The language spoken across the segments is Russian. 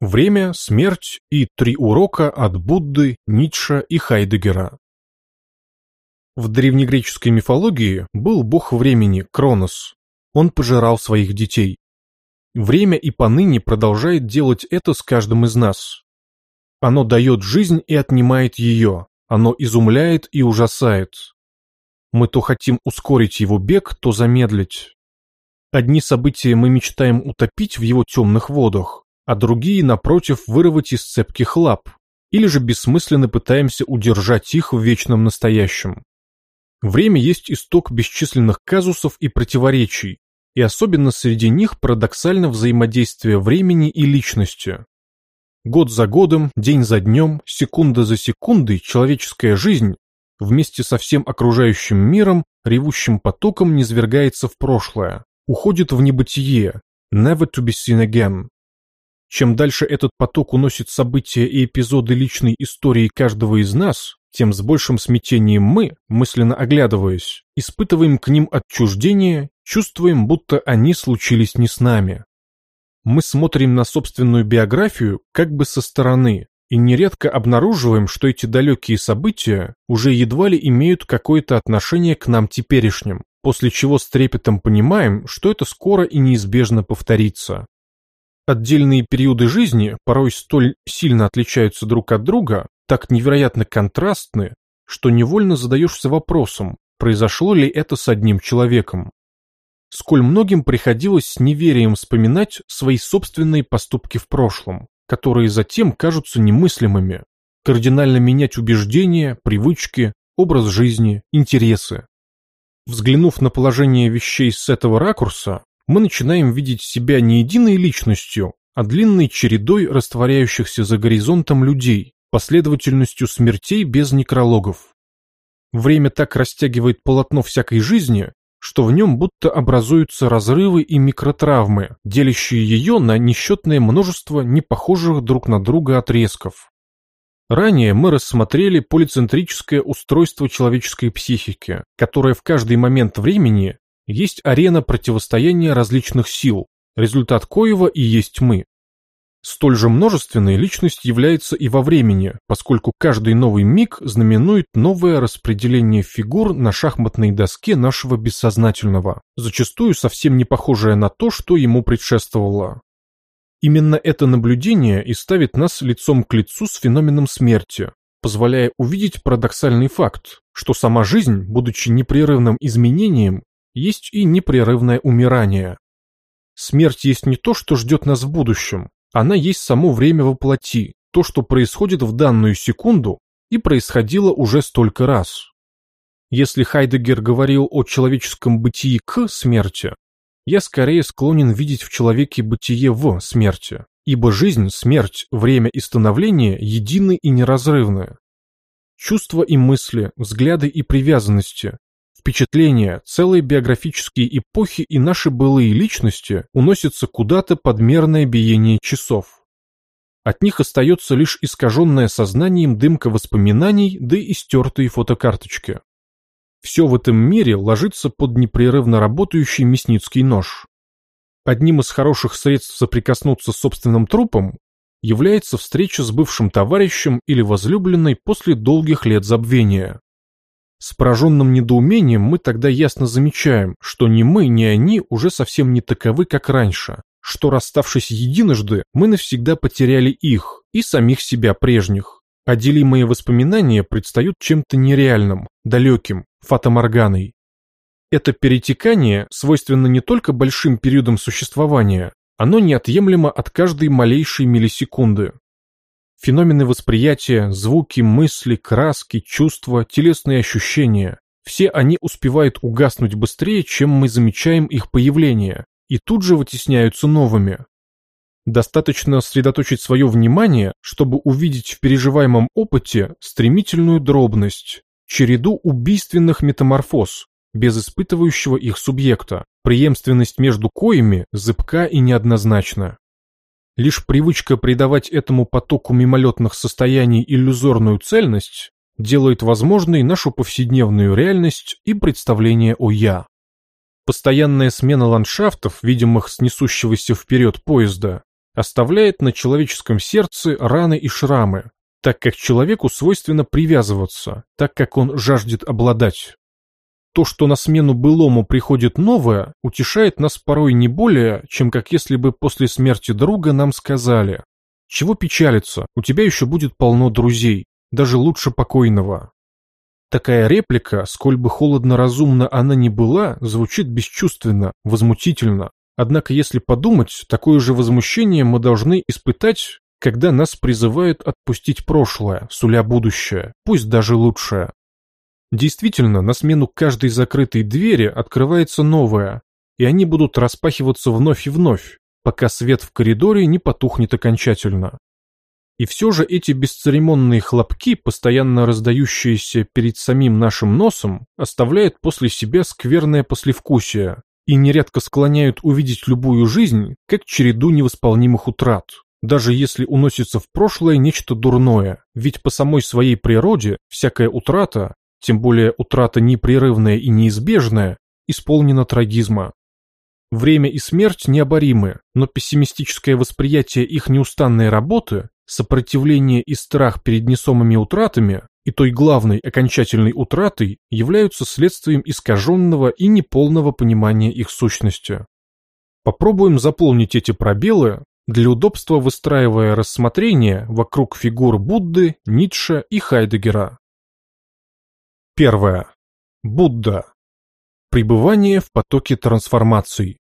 Время, смерть и три урока от Будды, Ницше и Хайдегера. В древнегреческой мифологии был бог времени Кронос. Он пожирал своих детей. Время и поныне продолжает делать это с каждым из нас. Оно дает жизнь и отнимает ее. Оно изумляет и ужасает. Мы то хотим ускорить его бег, то замедлить. Одни события мы мечтаем утопить в его темных водах, а другие, напротив, вырвать из цепких лап, или же бессмысленно пытаемся удержать их в вечном настоящем. Время есть исток бесчисленных казусов и противоречий, и особенно среди них парадоксально взаимодействие времени и личности. Год за годом, день за днем, секунда за секундой человеческая жизнь вместе со всем окружающим миром ревущим потоком низвергается в прошлое, уходит в небытие, never to be seen again. Чем дальше этот поток уносит события и эпизоды личной истории каждого из нас, тем с большим смятением мы, мысленно оглядываясь, испытываем к ним отчуждение, чувствуем, будто они случились не с нами. Мы смотрим на собственную биографию как бы со стороны и нередко обнаруживаем, что эти далекие события уже едва ли имеют какое-то отношение к нам теперешним, после чего с трепетом понимаем, что это скоро и неизбежно повторится. Отдельные периоды жизни порой столь сильно отличаются друг от друга, так невероятно контрастны, что невольно задаешься вопросом, произошло ли это с одним человеком. Сколь многим приходилось с неверием вспоминать свои собственные поступки в прошлом, которые затем кажутся немыслимыми, кардинально менять убеждения, привычки, образ жизни, интересы. Взглянув на положение вещей с этого ракурса, мы начинаем видеть себя не единой личностью, а длинной чередой растворяющихся за горизонтом людей, последовательностью смертей без некрологов. Время так растягивает полотно всякой жизни, что в нем будто образуются разрывы и микротравмы, делящие ее на несчетное множество непохожих друг на друга отрезков. Ранее мы рассмотрели полицентрическое устройство человеческой психики, которое в каждый момент времени есть арена противостояния различных сил, результат коего и есть мы. Столь же множественной личность является и во времени, поскольку каждый новый миг знаменует новое распределение фигур на шахматной доске нашего бессознательного, зачастую совсем не похожее на то, что ему предшествовало. Именно это наблюдение и ставит нас лицом к лицу с феноменом смерти, позволяя увидеть парадоксальный факт, что сама жизнь, будучи непрерывным изменением, есть и непрерывное умирание. Смерть есть не то, что ждет нас в будущем, она есть само время воплоти, то, что происходит в данную секунду и происходило уже столько раз. Если Хайдегер говорил о человеческом бытии к смерти, я скорее склонен видеть в человеке бытие в смерти, ибо жизнь, смерть, время и становление едины и неразрывны. Чувства и мысли, взгляды и привязанности, Впечатления, целые биографические эпохи и наши былые личности уносятся куда-то под мерное биение часов. От них остается лишь искаженное сознанием дымка воспоминаний, да и стертые фотокарточки. Все в этом мире ложится под непрерывно работающий мясницкий нож. Одним из хороших средств соприкоснуться с собственным трупом является встреча с бывшим товарищем или возлюбленной после долгих лет забвения. С пораженным недоумением мы тогда ясно замечаем, что ни мы, ни они уже совсем не таковы, как раньше, что расставшись единожды, мы навсегда потеряли их и самих себя прежних. А делимые воспоминания предстают чем-то нереальным, далеким, фатоморганой. Это перетекание свойственно не только большим периодам существования, оно неотъемлемо от каждой малейшей миллисекунды. Феномены восприятия, звуки, мысли, краски, чувства, телесные ощущения – все они успевают угаснуть быстрее, чем мы замечаем их появление, и тут же вытесняются новыми. Достаточно сосредоточить свое внимание, чтобы увидеть в переживаемом опыте стремительную дробность, череду убийственных метаморфоз, без испытывающего их субъекта, преемственность между коими зыбка и неоднозначна. Лишь привычка придавать этому потоку мимолетных состояний иллюзорную цельность делает возможной нашу повседневную реальность и представление о «я». Постоянная смена ландшафтов, видимых с несущегося вперед поезда, оставляет на человеческом сердце раны и шрамы, так как человеку свойственно привязываться, так как он жаждет обладать. То, что на смену былому приходит новое, утешает нас порой не более, чем как если бы после смерти друга нам сказали «Чего печалиться, у тебя еще будет полно друзей, даже лучше покойного». Такая реплика, сколь бы холодно-разумно она ни была, звучит бесчувственно, возмутительно. Однако, если подумать, такое же возмущение мы должны испытать, когда нас призывают отпустить прошлое, суля будущее, пусть даже лучшее. Действительно, на смену каждой закрытой двери открывается новая, и они будут распахиваться вновь и вновь, пока свет в коридоре не потухнет окончательно. И все же эти бесцеремонные хлопки, постоянно раздающиеся перед самим нашим носом, оставляют после себя скверное послевкусие и нередко склоняют увидеть любую жизнь как череду невосполнимых утрат, даже если уносится в прошлое нечто дурное, ведь по самой своей природе всякая утрата, тем более утрата непрерывная и неизбежная, исполнена трагизма. Время и смерть необоримы, но пессимистическое восприятие их неустанной работы Сопротивление и страх перед несомыми утратами и той главной окончательной утратой являются следствием искаженного и неполного понимания их сущности. Попробуем заполнить эти пробелы, для удобства выстраивая рассмотрение вокруг фигур Будды, Ницше и Хайдегера. Первое. Будда. Пребывание в потоке трансформаций.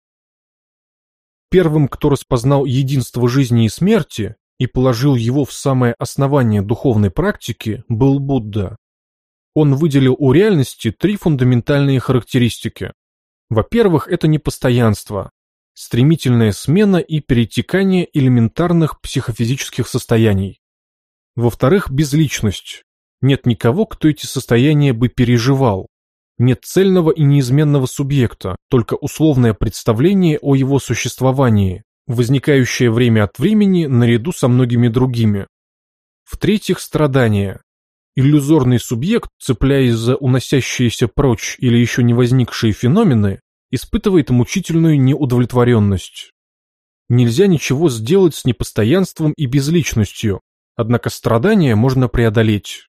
Первым, кто распознал единство жизни и смерти, и положил его в самое основание духовной практики, был Будда. Он выделил у реальности три фундаментальные характеристики. Во-первых, это непостоянство, стремительная смена и перетекание элементарных психофизических состояний. Во-вторых, безличность. Нет никого, кто эти состояния бы переживал. Нет цельного и неизменного субъекта, только условное представление о его существовании, возникающее время от времени наряду со многими другими. В-третьих, страдания. Иллюзорный субъект, цепляясь за уносящиеся прочь или еще не возникшие феномены, испытывает мучительную неудовлетворенность. Нельзя ничего сделать с непостоянством и безличностью, однако страдания можно преодолеть.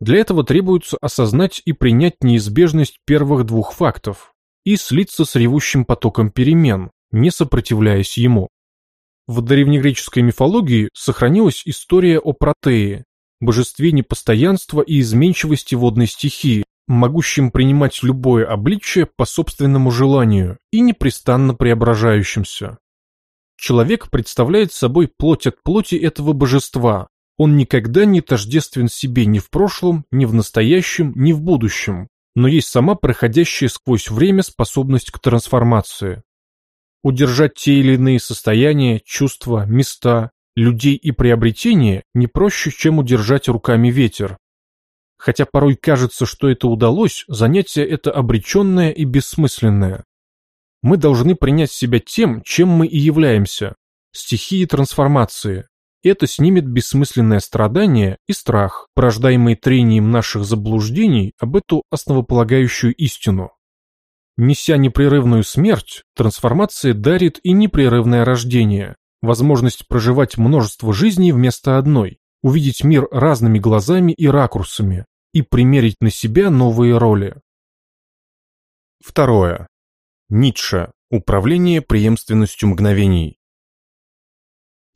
Для этого требуется осознать и принять неизбежность первых двух фактов и слиться с ревущим потоком перемен, не сопротивляясь ему. В древнегреческой мифологии сохранилась история о Протее, божестве непостоянства и изменчивости водной стихии, могущем принимать любое обличие по собственному желанию и непрестанно преображающимся. Человек представляет собой плоть от плоти этого божества. Он никогда не тождествен себе ни в прошлом, ни в настоящем, ни в будущем, но есть сама проходящая сквозь время способность к трансформации. Удержать те или иные состояния, чувства, места, людей и приобретения не проще, чем удержать руками ветер. Хотя порой кажется, что это удалось, занятие это обреченное и бессмысленное. Мы должны принять себя тем, чем мы и являемся – стихией трансформации. Это снимет бессмысленное страдание и страх, порождаемый трением наших заблуждений об эту основополагающую истину. Неся непрерывную смерть, трансформация дарит и непрерывное рождение, возможность проживать множество жизней вместо одной, увидеть мир разными глазами и ракурсами и примерить на себя новые роли. Второе. Ницше. Управление преемственностью мгновений.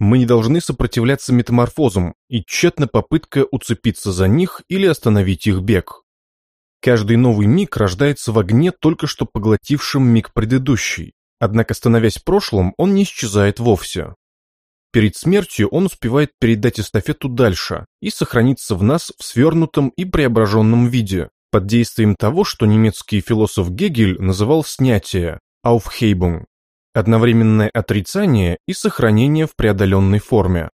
Мы не должны сопротивляться метаморфозам и тщетна попытка уцепиться за них или остановить их бег. Каждый новый миг рождается в огне, только что поглотившем миг предыдущий, однако становясь прошлым, он не исчезает вовсе. Перед смертью он успевает передать эстафету дальше и сохраниться в нас в свернутом и преображенном виде, под действием того, что немецкий философ Гегель называл снятие, Aufhebung, одновременное отрицание и сохранение в преодоленной форме.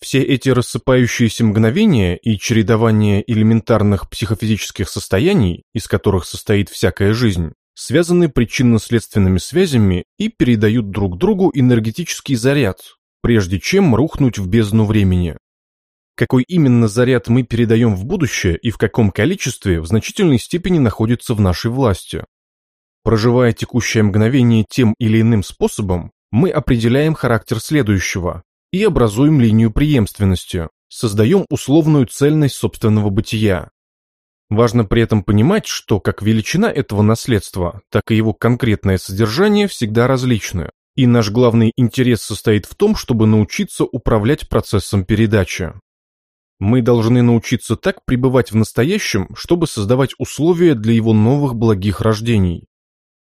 Все эти рассыпающиеся мгновения и чередование элементарных психофизических состояний, из которых состоит всякая жизнь, связаны причинно-следственными связями и передают друг другу энергетический заряд, прежде чем рухнуть в бездну времени. Какой именно заряд мы передаем в будущее и в каком количестве в значительной степени находится в нашей власти. Проживая текущее мгновение тем или иным способом, мы определяем характер следующего и образуем линию преемственности, создаем условную цельность собственного бытия. Важно при этом понимать, что как величина этого наследства, так и его конкретное содержание всегда различны, и наш главный интерес состоит в том, чтобы научиться управлять процессом передачи. Мы должны научиться так пребывать в настоящем, чтобы создавать условия для его новых благих рождений.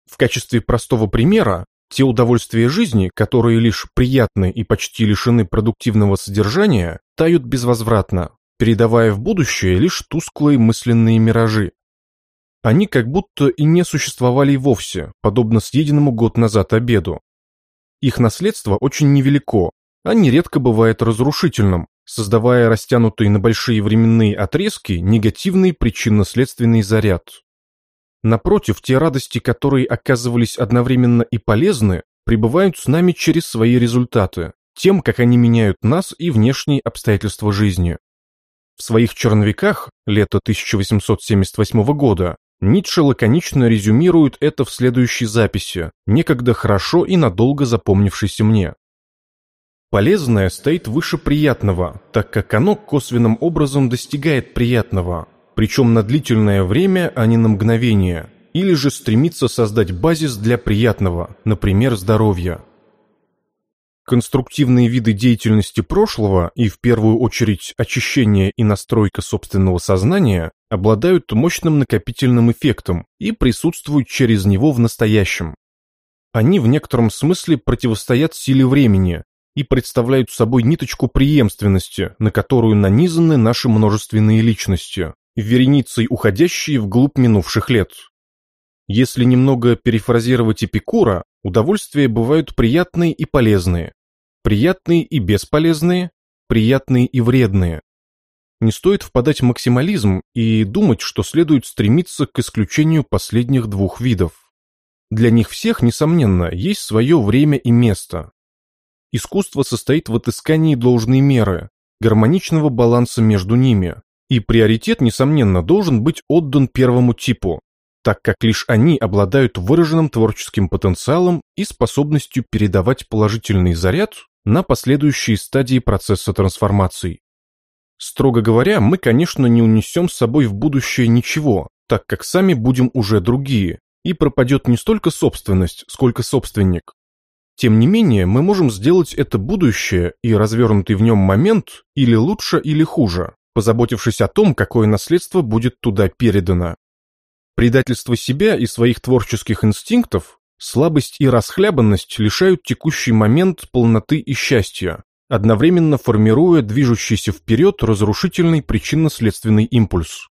В качестве простого примера, те удовольствия жизни, которые лишь приятны и почти лишены продуктивного содержания, тают безвозвратно, передавая в будущее лишь тусклые мысленные миражи. Они как будто и не существовали вовсе, подобно съеденному год назад обеду. Их наследство очень невелико, а нередко бывает разрушительным, создавая растянутый на большие временные отрезки негативный причинно-следственный заряд. Напротив, те радости, которые оказывались одновременно и полезны, пребывают с нами через свои результаты, тем, как они меняют нас и внешние обстоятельства жизни. В своих черновиках лето 1878 года Ницше лаконично резюмирует это в следующей записи, некогда хорошо и надолго запомнившейся мне. Полезное стоит выше приятного, так как оно косвенным образом достигает приятного, причем на длительное время, а не на мгновение, или же стремится создать базис для приятного, например, здоровья. Конструктивные виды деятельности прошлого и в первую очередь очищение и настройка собственного сознания обладают мощным накопительным эффектом и присутствуют через него в настоящем. Они в некотором смысле противостоят силе времени, и представляют собой ниточку преемственности, на которую нанизаны наши множественные личности, вереницей уходящие вглубь минувших лет. Если немного перефразировать Эпикура, удовольствия бывают приятные и полезные, приятные и бесполезные, приятные и вредные. Не стоит впадать в максимализм и думать, что следует стремиться к исключению последних двух видов. Для них всех, несомненно, есть свое время и место. Искусство состоит в отыскании должной меры, гармоничного баланса между ними, и приоритет, несомненно, должен быть отдан первому типу, так как лишь они обладают выраженным творческим потенциалом и способностью передавать положительный заряд на последующие стадии процесса трансформации. Строго говоря, мы, конечно, не унесем с собой в будущее ничего, так как сами будем уже другие, и пропадет не столько собственность, сколько собственник. Тем не менее, мы можем сделать это будущее и развернутый в нем момент или лучше, или хуже, позаботившись о том, какое наследство будет туда передано. Предательство себя и своих творческих инстинктов, слабость и расхлябанность лишают текущий момент полноты и счастья, одновременно формируя движущийся вперед разрушительный причинно-следственный импульс.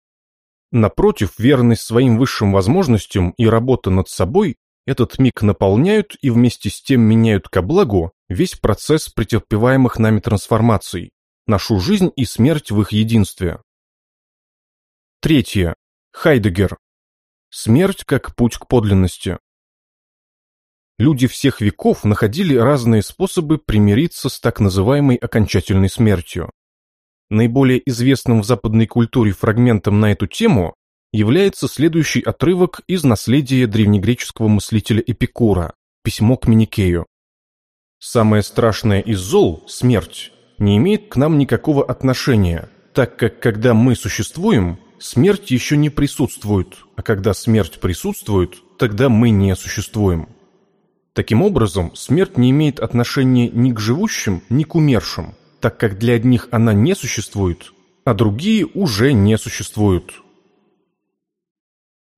Напротив, верность своим высшим возможностям и работа над собой этот миг наполняют и вместе с тем меняют ко благу весь процесс претерпеваемых нами трансформаций, нашу жизнь и смерть в их единстве. Третье. Хайдегер. Смерть как путь к подлинности. Люди всех веков находили разные способы примириться с так называемой окончательной смертью. Наиболее известным в западной культуре фрагментом на эту тему является следующий отрывок из наследия древнегреческого мыслителя Эпикура «Письмо к Миникею». «Самое страшное из зол, смерть, не имеет к нам никакого отношения, так как когда мы существуем, смерть еще не присутствует, а когда смерть присутствует, тогда мы не существуем». Таким образом, смерть не имеет отношения ни к живущим, ни к умершим, так как для одних она не существует, а другие уже не существуют.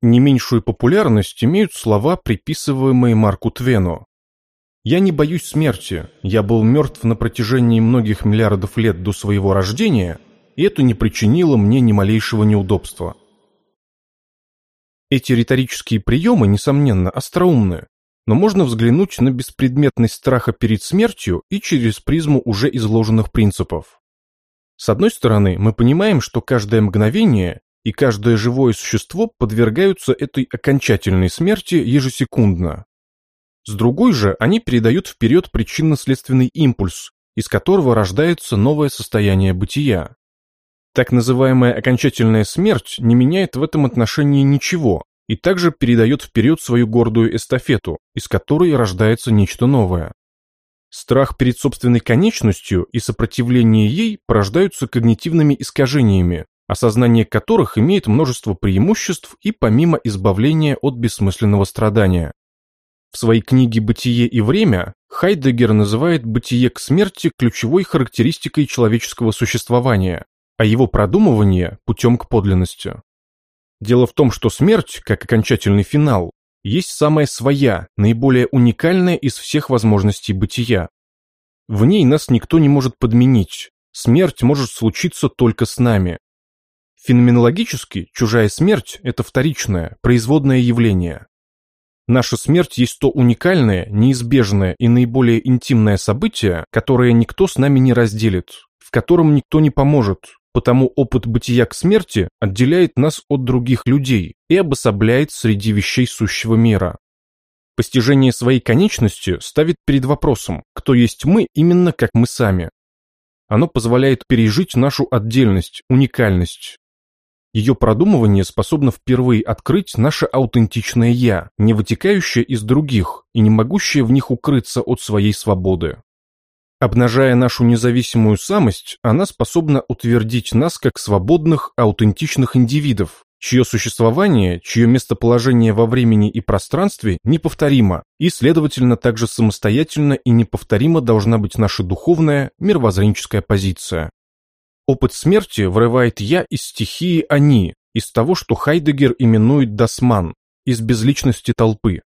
Не меньшую популярность имеют слова, приписываемые Марку Твену. «Я не боюсь смерти, я был мертв на протяжении многих миллиардов лет до своего рождения, и это не причинило мне ни малейшего неудобства». Эти риторические приемы, несомненно, остроумны, но можно взглянуть на беспредметность страха перед смертью и через призму уже изложенных принципов. С одной стороны, мы понимаем, что каждое мгновение и каждое живое существо подвергаются этой окончательной смерти ежесекундно. С другой же, они передают вперед причинно-следственный импульс, из которого рождается новое состояние бытия. Так называемая окончательная смерть не меняет в этом отношении ничего и также передает вперед свою гордую эстафету, из которой рождается нечто новое. Страх перед собственной конечностью и сопротивление ей порождаются когнитивными искажениями, осознание которых имеет множество преимуществ и помимо избавления от бессмысленного страдания. В своей книге «Бытие и время» Хайдеггер называет бытие к смерти ключевой характеристикой человеческого существования, а его продумывание – путем к подлинности. Дело в том, что смерть, как окончательный финал, есть самая своя, наиболее уникальная из всех возможностей бытия. В ней нас никто не может подменить, смерть может случиться только с нами. Феноменологически чужая смерть – это вторичное, производное явление. Наша смерть есть то уникальное, неизбежное и наиболее интимное событие, которое никто с нами не разделит, в котором никто не поможет, потому опыт бытия к смерти отделяет нас от других людей и обособляет среди вещей сущего мира. Постижение своей конечности ставит перед вопросом, кто есть мы именно как мы сами. Оно позволяет пережить нашу отдельность, уникальность, ее продумывание способно впервые открыть наше аутентичное «я», не вытекающее из других и не могущее в них укрыться от своей свободы. Обнажая нашу независимую самость, она способна утвердить нас как свободных, аутентичных индивидов, чье существование, чье местоположение во времени и пространстве неповторимо, и, следовательно, также самостоятельно и неповторимо должна быть наша духовная, мировоззренческая позиция. Опыт смерти вырывает «я» из стихии «они», из того, что Хайдегер именует «дасман», из безличности толпы.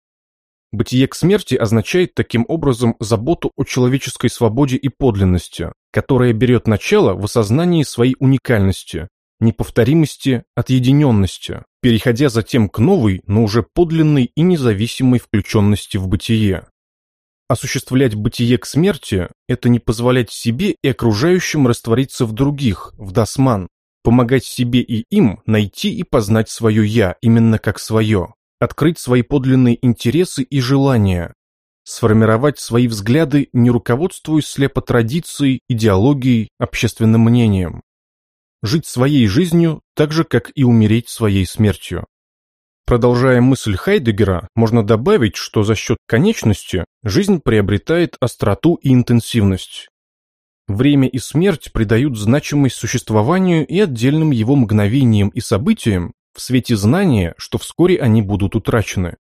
Бытие к смерти означает таким образом заботу о человеческой свободе и подлинности, которая берет начало в осознании своей уникальности, неповторимости, отъединенности, переходя затем к новой, но уже подлинной и независимой включенности в бытие. Осуществлять бытие к смерти – это не позволять себе и окружающим раствориться в других, в дасман, помогать себе и им найти и познать свое «я» именно как свое, открыть свои подлинные интересы и желания, сформировать свои взгляды, не руководствуясь слепо традицией, идеологией, общественным мнением. Жить своей жизнью так же, как и умереть своей смертью. Продолжая мысль Хайдегера, можно добавить, что за счет конечности жизнь приобретает остроту и интенсивность. Время и смерть придают значимость существованию и отдельным его мгновениям и событиям в свете знания, что вскоре они будут утрачены.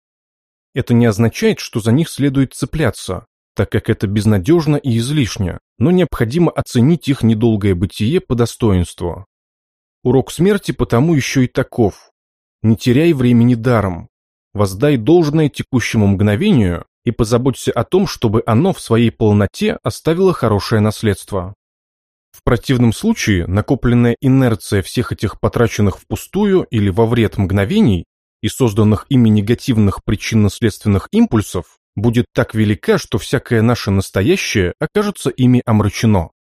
Это не означает, что за них следует цепляться, так как это безнадежно и излишне, но необходимо оценить их недолгое бытие по достоинству. Урок смерти потому еще и таков, не теряй времени даром. Воздай должное текущему мгновению и позаботься о том, чтобы оно в своей полноте оставило хорошее наследство. В противном случае накопленная инерция всех этих потраченных впустую или во вред мгновений и созданных ими негативных причинно-следственных импульсов будет так велика, что всякое наше настоящее окажется ими омрачено.